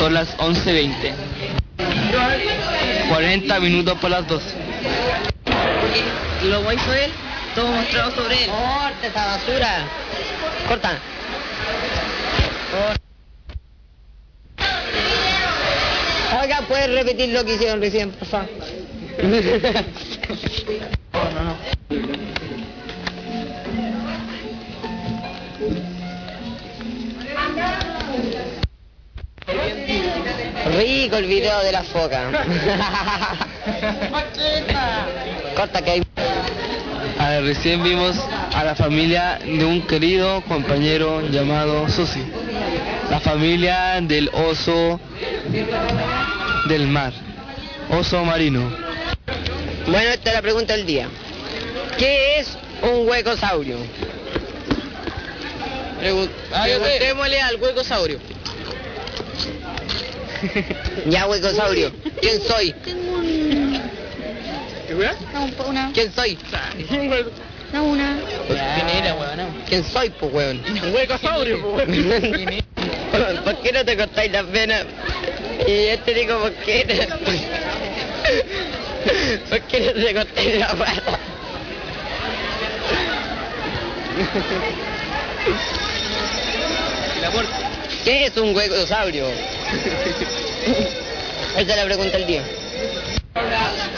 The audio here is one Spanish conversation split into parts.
Son las 11.20. 40 minutos por las 12. Lo hizo él, todo mostrado sobre él. Corta esa basura. Corta. Oiga, ¿puedes repetir lo que hicieron recién, por favor? Rico el video de la foca. Corta que hay. A ver, recién vimos a la familia de un querido compañero llamado Susi. La familia del oso del mar. Oso marino. Bueno, esta es la pregunta del día. ¿Qué es un huecosaurio? Preguntémosle al huecosaurio. Ya, huecosaurio. ¿Quién soy? Tengo un... Una... ¿Quién soy? No, una... ¿Quién era, weón? ¿Quién soy, pues? Un huecosaurio, ¿Por qué no te cortáis las venas? Y este digo, ¿por qué no? ¿Por qué no te cortáis las venas? ¿Qué es un huecosaurio? Esa es la pregunta del día.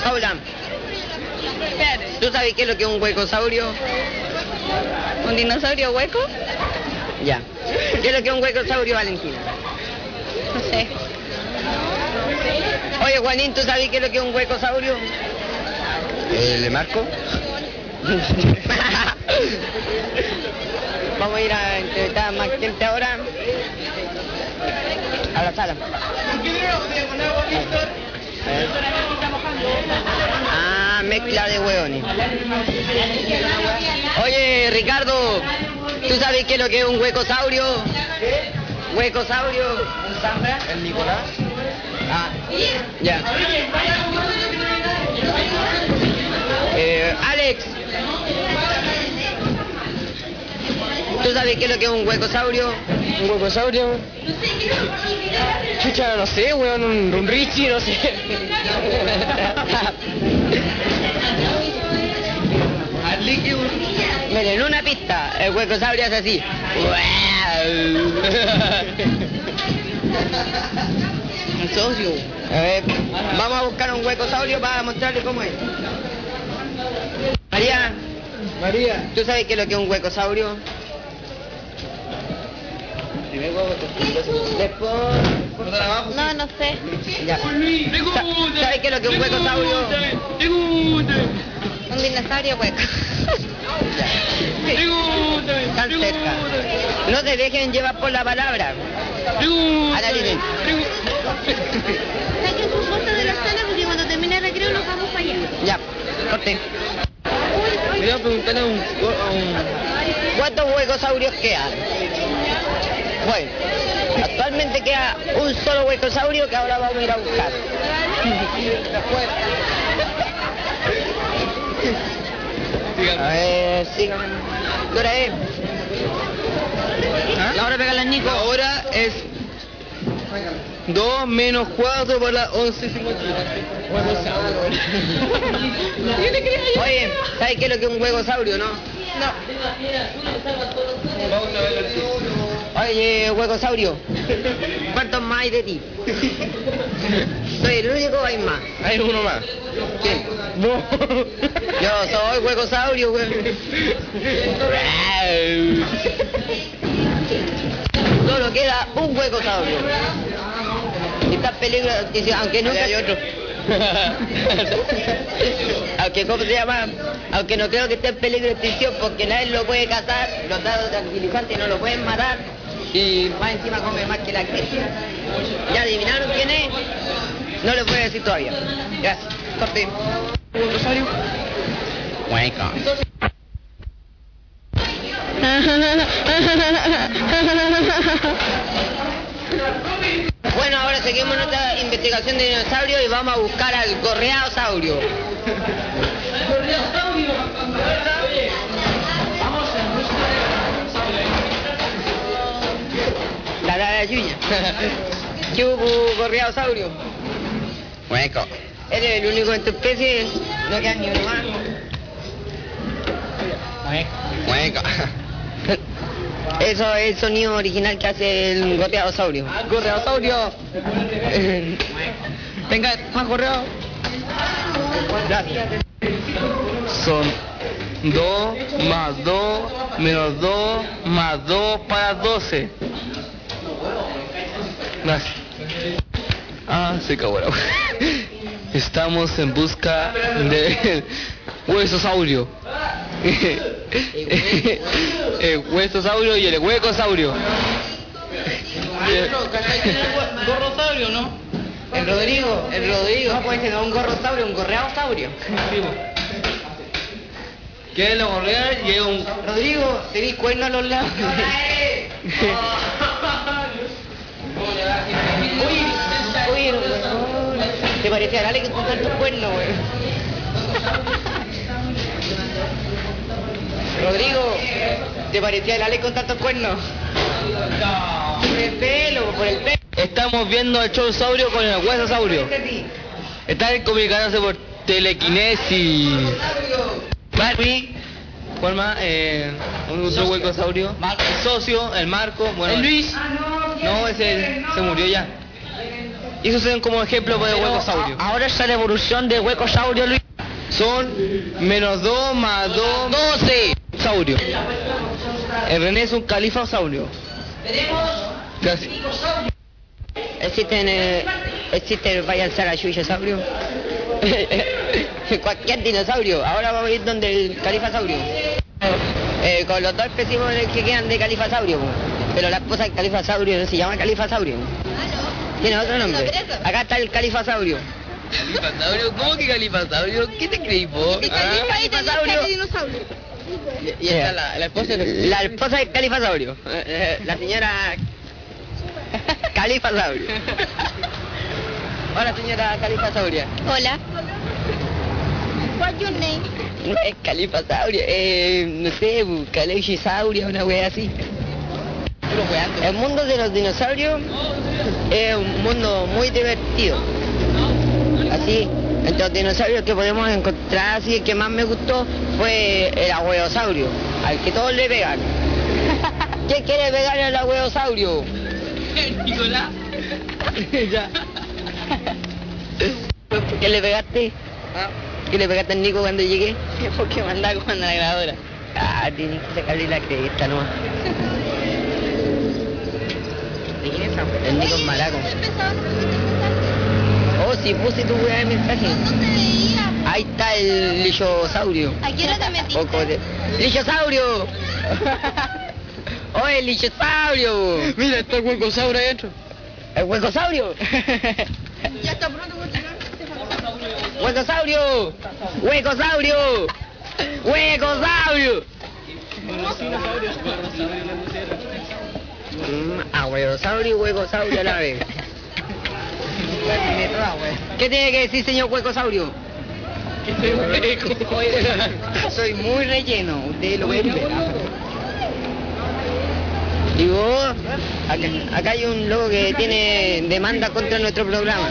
Paula, ¿tú sabes qué es lo que es un huecosaurio? ¿Un dinosaurio hueco? Ya. ¿Qué es lo que es un huecosaurio, Valentina? No sé. Oye, Juanín, ¿tú sabes qué es lo que es un huecosaurio? ¿Le marco? Vamos a ir a entrevistar a más gente ahora. A la sala. Ah, mezcla de hueones. Oye, Ricardo, ¿tú sabes qué es lo que es un huecosaurio? ¿Huecosaurio? ¿El Nicolás? Ah, ya. ¿Tú sabes qué es lo que es un huecosaurio? ¿Un huecosaurio? Chucha, no sé, weón, un, un Richie, no sé. Miren, una pista, el huecosaurio es así. Un socio. A ver, vamos a buscar un huecosaurio para mostrarle cómo es. María, María. ¿tú sabes qué es lo que es un huecosaurio? Después, No, no sé. ya. Sa- ¿Sabes qué es lo que es un huecosaurio? Un dinosaurio hueco. Tan cerca. No se dejen llevar por la palabra. Analicen. Saquen sus cosas de la sala porque cuando termine el recreo nos vamos para allá. Ya, corte. Quería preguntarle a un, a un ¿Cuántos huecosaurios quedan? Bueno, actualmente queda un solo huecosaurio que ahora vamos a ir a buscar. Después. A ver, síganme. ¿Qué hora es? La hora de pegarle al Nico. Ahora es 2 menos 4 por las 11.50. Oye, ¿sabes qué es lo que es un huecosaurio, no? Oye, huecosaurio, ¿cuántos más hay de ti? ¿Soy el único o hay más? Hay uno más. ¿Quién? Yo soy huecosaurio, güey. Solo queda un huecosaurio. Está en peligro aunque nunca hay otro. aunque, ¿cómo se llama? Aunque no creo que esté en peligro de extinción porque nadie lo puede cazar, los dados tranquilizantes no lo pueden matar y más encima come más que la gente. ¿Ya adivinaron quién es? No les voy a decir todavía. Gracias. Corte. Bueno, ahora seguimos nuestra investigación de dinosaurios y vamos a buscar al gorreadosaurio. La la la yuya. ¿Qué hubo gorriadosaurio? Hueco. Eres el único de tu especie, no queda ni uno más. Hueco. Eso es el sonido original que hace el gorriadosaurio. Gorreosaurio. Venga, más gorreado. Gracias. Son 2 más 2 menos 2 más 2 para 12. Gracias. Ah, se la Estamos en busca del huesosaurio. El huesosaurio y el huecosaurio. Gorrosaurio, ¿no? El Rodrigo, el Rodrigo. No puede ser un gorrosaurio, un gorreadosaurio. Que es lo gorreal y es un Rodrigo, tenés cuernos a los lados. Uy, uy, weón. Te parece a Dale que con tantos cuernos, weón. Rodrigo, ¿te parecía el Ale con tantos cuernos? Por el pelo, por el pelo. Estamos viendo al chousaurio con el huesosaurio. Están comunicándose por telequinesis. Barbie, ¿cuál más? Eh, un otro huecosaurio. El socio, el Marco, bueno. El Luis. No, ese se murió ya. Y esos son como ejemplos de huecosaurio. Ahora está la evolución de huecosaurio, Luis. Son menos 2 más 2, 12 saurio. El René es un califosaurio. Casi. Existen, eh, existe el vaya al sarayuyosaurio. Cualquier dinosaurio. Ahora vamos a ir donde el califasaurio. Eh, con los dos especímenes que quedan de califasaurio. Pero la esposa del califasaurio no se llama califasaurio. Tiene otro nombre. Acá está el califasaurio. ¿Califasaurio? ¿Cómo que califasaurio? ¿Qué te creí vos? Ah, califasaurio. Y está la, la esposa de... La esposa del califasaurio. Eh, eh, La señora califasaurio. Hola señora califasauria. Hola. What's your name? No es califasaurio, eh, no sé, bu- calegisaurio, una wea así. El mundo de los dinosaurios es un mundo muy divertido. Así, los dinosaurios que podemos encontrar, así el que más me gustó fue el ahueosaurio, al que todos le pegan. ¿Qué quiere pegar al ahueosaurio? Nicolás. Ya. ¿Qué le pegaste? ¿Qué le pegaste al Nico cuando llegué? Porque me andaba con la grabadora. Ah, tienes que sacarle la cresta nomás. ¿De quién es esa? El Nico es malaco. Empezaba, no pusiste mensaje. Oh, sí, puse tu weá de mensaje. Ahí está el lichosaurio. ¿A hora te metiste? Poco de... ¡Lichosaurio! ¡Oye, lichosaurio! Mira, está el huecosaurio ahí adentro. ¡El huecosaurio! Ya está pronto continuar. ¡Huecosaurio! ¡Huecosaurio! ¡Huecosaurio! Mm, a huecosaurio y huecosaurio a la vez. ¿Qué tiene que decir, señor huecosaurio? Soy muy relleno, ustedes lo ven. Y vos, acá, acá hay un loco que tiene demanda contra nuestro programa.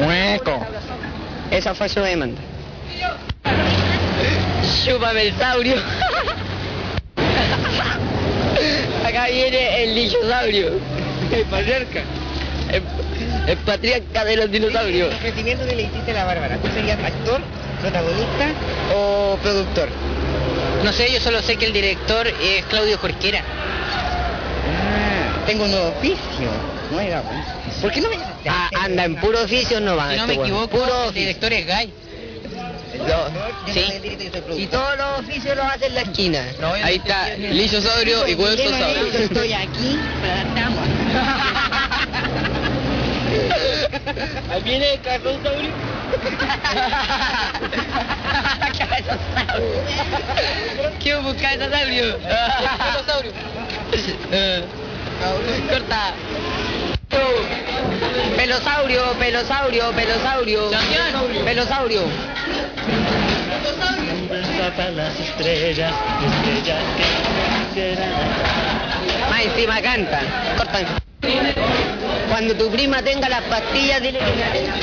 Hueco. Esa fue su demanda. Chúpame el saurio. Acá viene el lichosaurio. El patriarca. El, el patriarca de los dinosaurios. El ofrecimiento que le hiciste a la Bárbara, ¿tú serías actor, protagonista o productor? No sé, yo solo sé que el director es Claudio Jorquera. Ah, tengo un nuevo oficio. No era. ¿Por qué no me ah, Anda, en puro oficio no va. Si no este me equivoco, puro el director es Guy. Sí. Y todos los oficios los hace en la esquina. Ahí está, lichosaurio y huesosaurio. Yo estoy aquí para darte agua. Ahí viene el carnosaurio. ¿Qué busca esa saurio? Huesosaurio. Corta. Pelosaurio, pelosaurio, pelosaurio. Pelosaurio. Las estrellas, estrellas que serán. Más encima cantan, cortan. Cuando tu prima tenga las pastillas, dile que me tenga.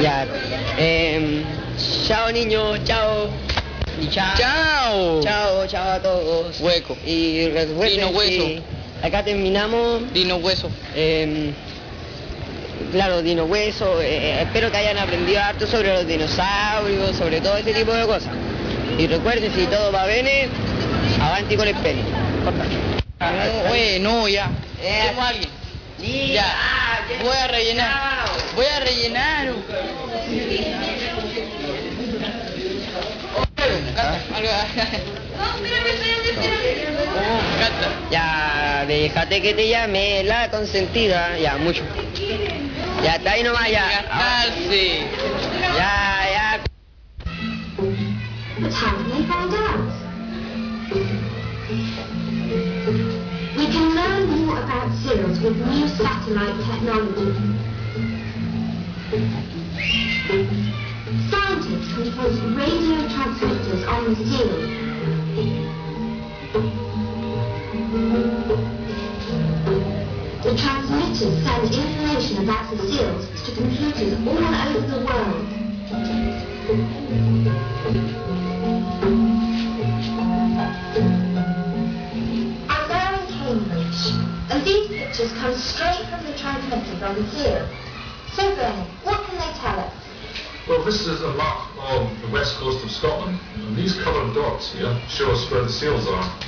Ya. Eh, chao niños, chao. Y chao. Chao. Chao, chao a todos. Hueco. Y recuerden Dino hueso. que acá terminamos. Dino hueso. eh, claro, Dino Hueso. eh, espero que hayan aprendido harto sobre los dinosaurios, sobre todo ese tipo de cosas. Y recuerden, si todo va bien, avanti con el pelo. Corta. No, oye, no, ya. Eh. Tengo a alguien. Ya. ah, ya. Voy a rellenar. Voy a rellenar. Ya, déjate que te llame la consentida. Ya, mucho. Ya, está ahí nomás, ya. Gastarse. Ya, ya. But how can they find out? We can learn more about seals with new satellite technology. Scientists can place radio transmitters on the seal. Transmitters send information about the seals to computers all over the world. I'm now in Cambridge, and these pictures come straight from the transmitters on the seal. So, Bernard, what can they tell us? Well, this is a map of the west coast of Scotland. And these coloured dots here show us where the seals are.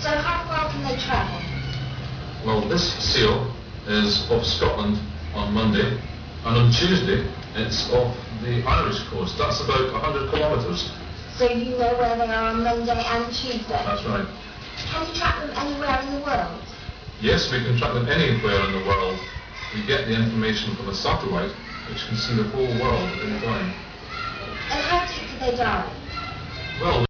So, how far can they travel? Well, this seal is off Scotland on Monday, and on Tuesday it's off the Irish coast. That's about 100 kilometres. So you know where they are on Monday and Tuesday. That's right. Can you track them anywhere in the world? Yes, we can track them anywhere in the world. We get the information from a satellite, which can see the whole world in time. And how deep do they dive? Well,